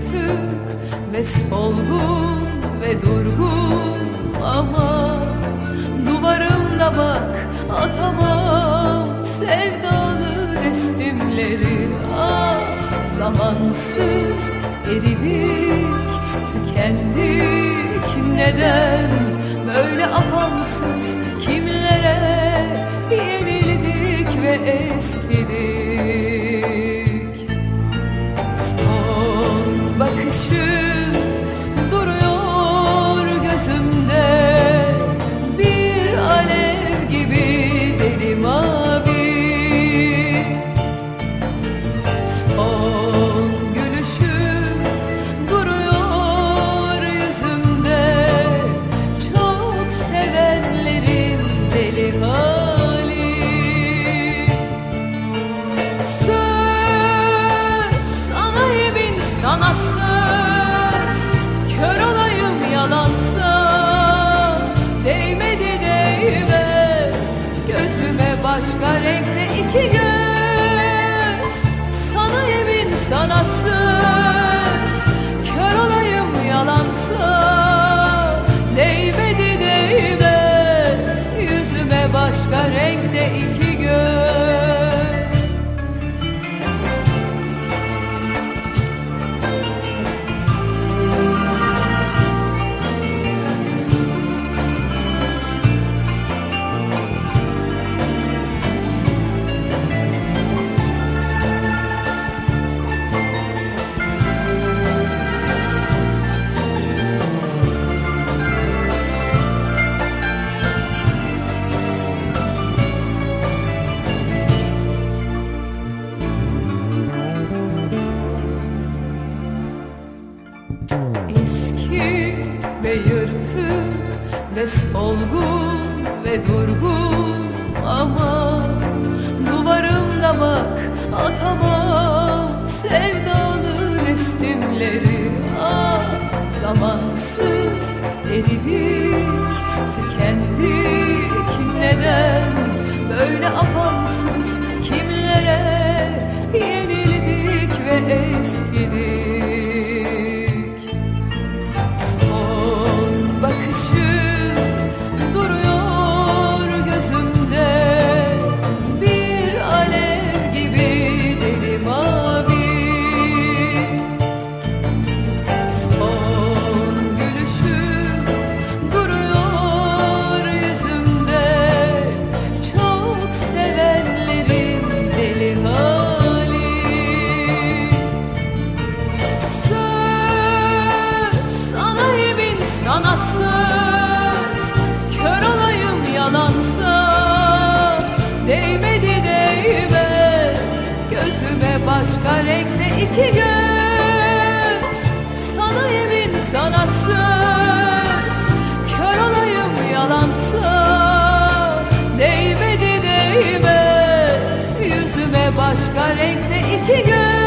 artık. Ne solgun ve durgun ama Duvarımda bak atamam. Sevdalı resimleri Ah zamansız eridik tükendik. Neden Böyle apansız kimlere yenildik ve eskidik? it's true. Eski ve yırtık ve solgun ve durgun. Ama Duvarımda bak atamam. Sevdalı resimleri Ah zamansız eridi başka renkte iki göz. Sana yemin sana söz. Kör olayım yalansa Değmedi değmez. Yüzüme başka renkte iki göz.